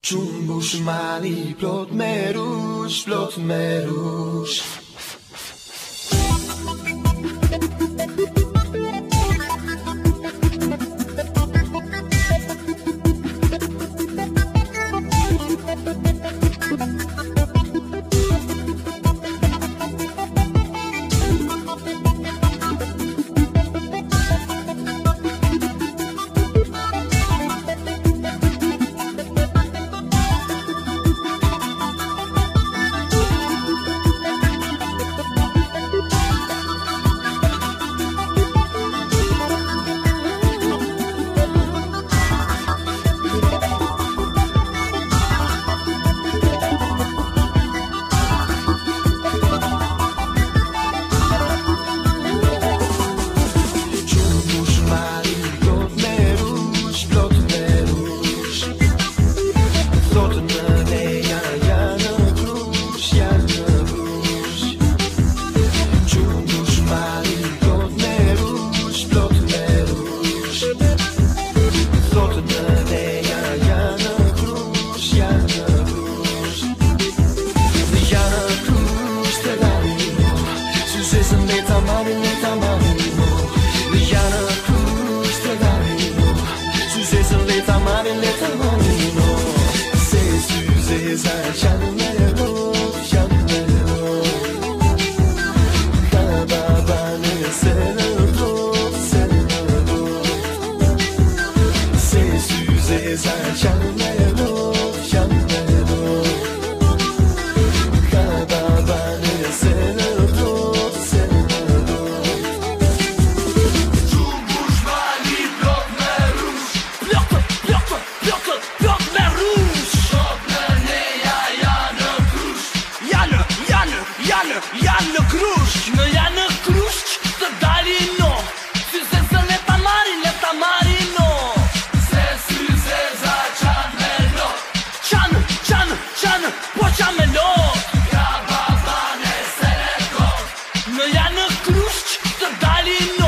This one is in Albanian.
Τσούμπους μάλι πλότ μερούς, πλότ μερούς güzel şenlere vur şenlere vur beni seviyorum seviyorum Sessiz ezel şenlere janë në krush Në janë në krush të dali no Si se se le ta mari, le ta mari no Se si se za qanë me lo Qanë, qanë, qanë, po qanë me lo Ja babane se le go Në janë në krush të dali no